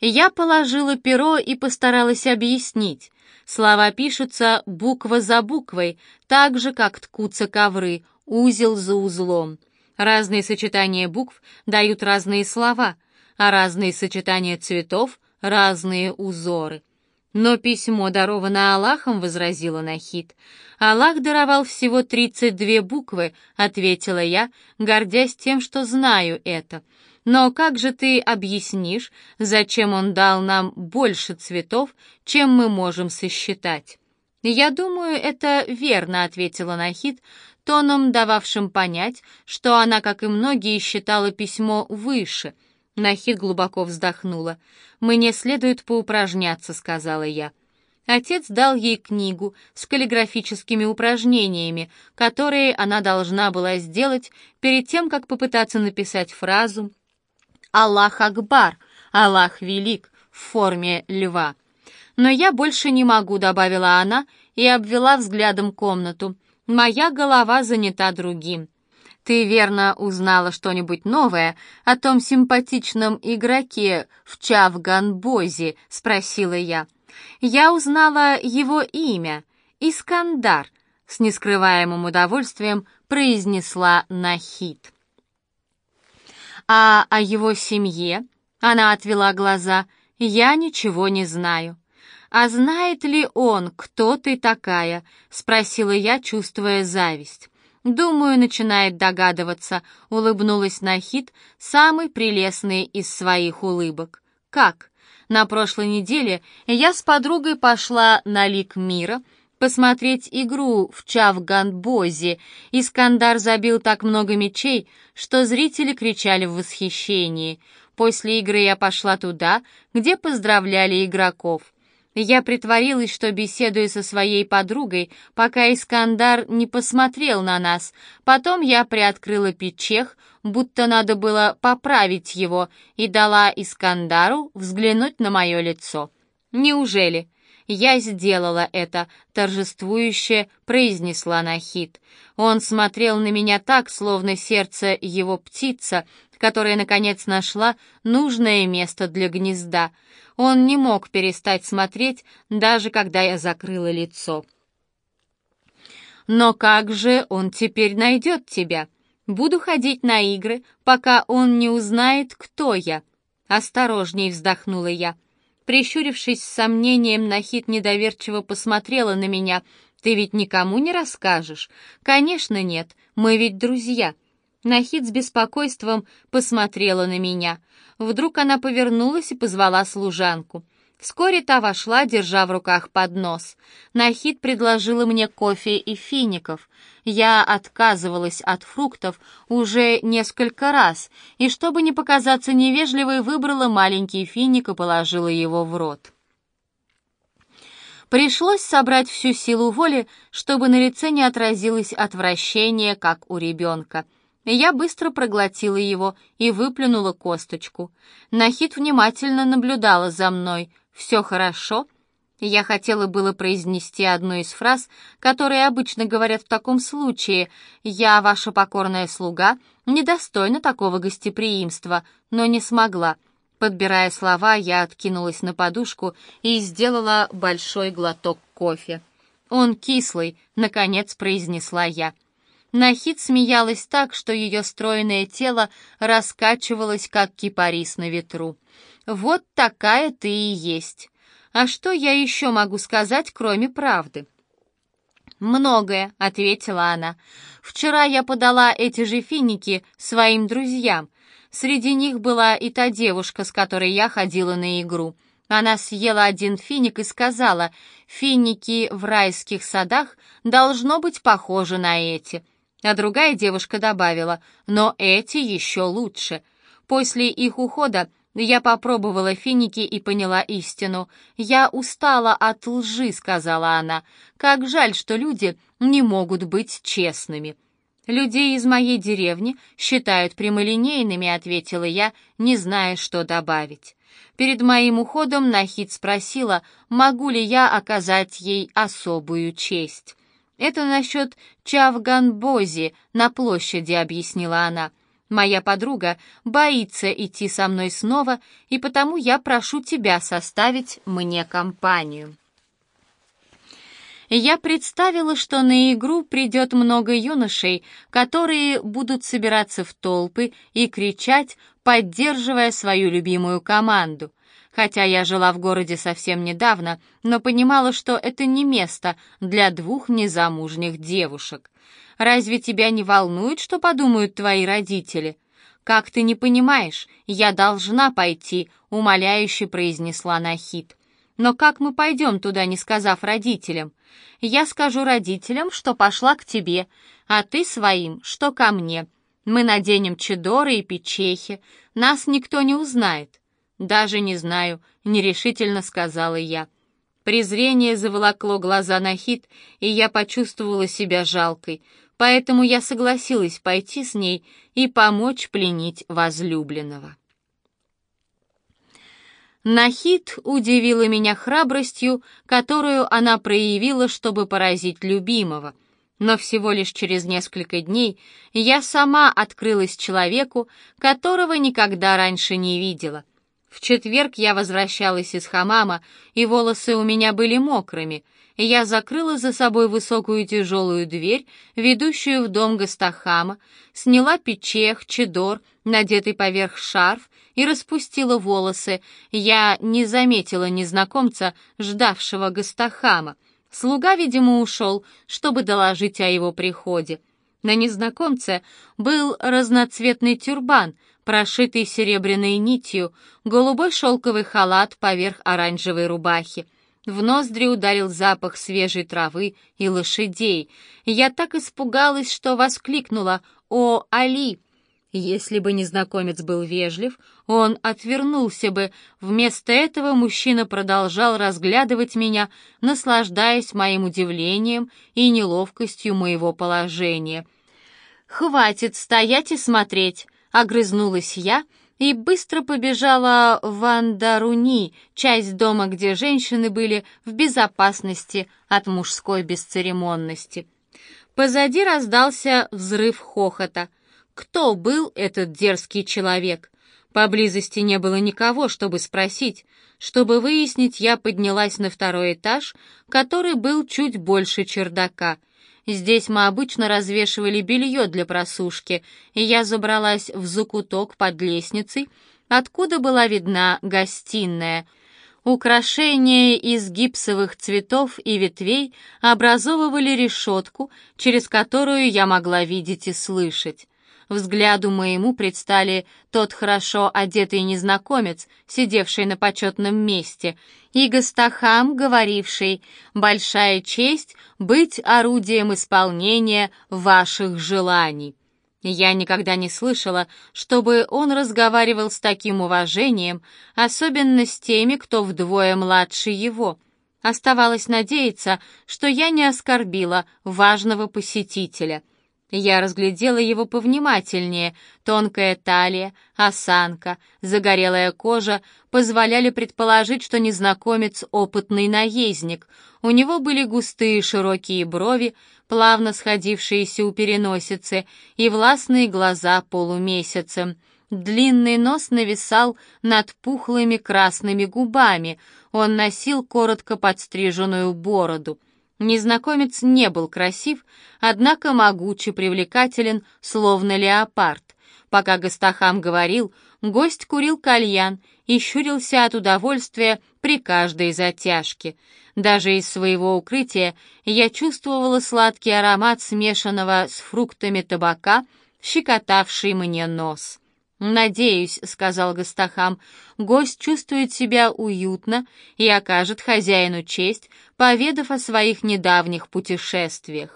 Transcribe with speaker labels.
Speaker 1: Я положила перо и постаралась объяснить. Слова пишутся буква за буквой, так же, как ткутся ковры, узел за узлом. Разные сочетания букв дают разные слова, а разные сочетания цветов — разные узоры. Но письмо даровано Аллахом, возразила Нахид. Аллах даровал всего 32 буквы, ответила я, гордясь тем, что знаю это. Но как же ты объяснишь, зачем он дал нам больше цветов, чем мы можем сосчитать? Я думаю, это верно, ответила Нахид, тоном дававшим понять, что она, как и многие, считала письмо выше. Нахид глубоко вздохнула. «Мне следует поупражняться», — сказала я. Отец дал ей книгу с каллиграфическими упражнениями, которые она должна была сделать перед тем, как попытаться написать фразу «Аллах Акбар», «Аллах велик» в форме льва. «Но я больше не могу», — добавила она и обвела взглядом комнату. «Моя голова занята другим». «Ты верно узнала что-нибудь новое о том симпатичном игроке в Чавганбозе?» — спросила я. «Я узнала его имя — Искандар», — с нескрываемым удовольствием произнесла Нахид. «А о его семье?» — она отвела глаза. «Я ничего не знаю». «А знает ли он, кто ты такая?» — спросила я, чувствуя зависть. «Думаю, начинает догадываться», — улыбнулась Нахид, самый прелестный из своих улыбок. «Как? На прошлой неделе я с подругой пошла на лик мира посмотреть игру в Чавганбозе. Искандар забил так много мячей, что зрители кричали в восхищении. После игры я пошла туда, где поздравляли игроков. Я притворилась, что беседую со своей подругой, пока Искандар не посмотрел на нас. Потом я приоткрыла печех, будто надо было поправить его, и дала Искандару взглянуть на мое лицо. «Неужели?» «Я сделала это», — торжествующе произнесла Нахид. Он смотрел на меня так, словно сердце его птица, которая, наконец, нашла нужное место для гнезда. Он не мог перестать смотреть, даже когда я закрыла лицо. «Но как же он теперь найдет тебя? Буду ходить на игры, пока он не узнает, кто я». Осторожней вздохнула я. Прищурившись с сомнением, Нахид недоверчиво посмотрела на меня. «Ты ведь никому не расскажешь?» «Конечно нет, мы ведь друзья». Нахид с беспокойством посмотрела на меня. Вдруг она повернулась и позвала служанку. Вскоре та вошла, держа в руках поднос. Нахид предложила мне кофе и фиников. Я отказывалась от фруктов уже несколько раз, и чтобы не показаться невежливой, выбрала маленький финик и положила его в рот. Пришлось собрать всю силу воли, чтобы на лице не отразилось отвращение, как у ребенка — я быстро проглотила его и выплюнула косточку. Нахид внимательно наблюдала за мной. «Все хорошо?» Я хотела было произнести одну из фраз, которые обычно говорят в таком случае. «Я, ваша покорная слуга, недостойна такого гостеприимства», но не смогла. Подбирая слова, я откинулась на подушку и сделала большой глоток кофе. «Он кислый», — наконец произнесла я. Нахид смеялась так, что ее стройное тело раскачивалось, как кипарис на ветру. «Вот такая ты и есть. А что я еще могу сказать, кроме правды?» «Многое», — ответила она. «Вчера я подала эти же финики своим друзьям. Среди них была и та девушка, с которой я ходила на игру. Она съела один финик и сказала, «Финики в райских садах должно быть похожи на эти». А другая девушка добавила, но эти еще лучше. После их ухода я попробовала финики и поняла истину. «Я устала от лжи», — сказала она. «Как жаль, что люди не могут быть честными». «Людей из моей деревни считают прямолинейными», — ответила я, не зная, что добавить. Перед моим уходом Нахид спросила, могу ли я оказать ей особую честь. «Это насчет Чавганбози на площади», — объяснила она. Моя подруга боится идти со мной снова, и потому я прошу тебя составить мне компанию. Я представила, что на игру придет много юношей, которые будут собираться в толпы и кричать, поддерживая свою любимую команду. Хотя я жила в городе совсем недавно, но понимала, что это не место для двух незамужних девушек. Разве тебя не волнует, что подумают твои родители? Как ты не понимаешь, я должна пойти, умоляюще произнесла Нахид. Но как мы пойдем туда, не сказав родителям? Я скажу родителям, что пошла к тебе, а ты своим, что ко мне. Мы наденем чедоры и печехи, нас никто не узнает. Даже не знаю, нерешительно сказала я. Презрение заволокло глаза на хит, и я почувствовала себя жалкой, поэтому я согласилась пойти с ней и помочь пленить возлюбленного. Нахид удивила меня храбростью, которую она проявила, чтобы поразить любимого. Но всего лишь через несколько дней я сама открылась человеку, которого никогда раньше не видела. В четверг я возвращалась из хамама, и волосы у меня были мокрыми. Я закрыла за собой высокую тяжелую дверь, ведущую в дом Гастахама, сняла печех, чедор, надетый поверх шарф, и распустила волосы. Я не заметила незнакомца, ждавшего Гастахама. Слуга, видимо, ушел, чтобы доложить о его приходе. На незнакомце был разноцветный тюрбан, прошитый серебряной нитью, голубой шелковый халат поверх оранжевой рубахи. В ноздри ударил запах свежей травы и лошадей. Я так испугалась, что воскликнула «О, Али!» Если бы незнакомец был вежлив, он отвернулся бы. Вместо этого мужчина продолжал разглядывать меня, наслаждаясь моим удивлением и неловкостью моего положения. «Хватит стоять и смотреть!» — огрызнулась я и быстро побежала в Андаруни, часть дома, где женщины были в безопасности от мужской бесцеремонности. Позади раздался взрыв хохота — кто был этот дерзкий человек? Поблизости не было никого, чтобы спросить. Чтобы выяснить, я поднялась на второй этаж, который был чуть больше чердака. Здесь мы обычно развешивали белье для просушки, и я забралась в закуток под лестницей, откуда была видна гостиная. Украшения из гипсовых цветов и ветвей образовывали решетку, через которую я могла видеть и слышать. Взгляду моему предстали тот хорошо одетый незнакомец, сидевший на почетном месте, и Гастахам, говоривший «Большая честь быть орудием исполнения ваших желаний». Я никогда не слышала, чтобы он разговаривал с таким уважением, особенно с теми, кто вдвое младше его. Оставалось надеяться, что я не оскорбила важного посетителя — я разглядела его повнимательнее. Тонкая талия, осанка, загорелая кожа позволяли предположить, что незнакомец — опытный наездник. У него были густые широкие брови, плавно сходившиеся у переносицы, и властные глаза полумесяцем. Длинный нос нависал над пухлыми красными губами. Он носил коротко подстриженную бороду. Незнакомец не был красив, однако могучий, привлекателен, словно леопард. Пока Гастахам говорил, гость курил кальян и щурился от удовольствия при каждой затяжке. Даже из своего укрытия я чувствовала сладкий аромат смешанного с фруктами табака, щекотавший мне нос. «Надеюсь», — сказал Гастахам, — «гость чувствует себя уютно и окажет хозяину честь, поведав о своих недавних путешествиях».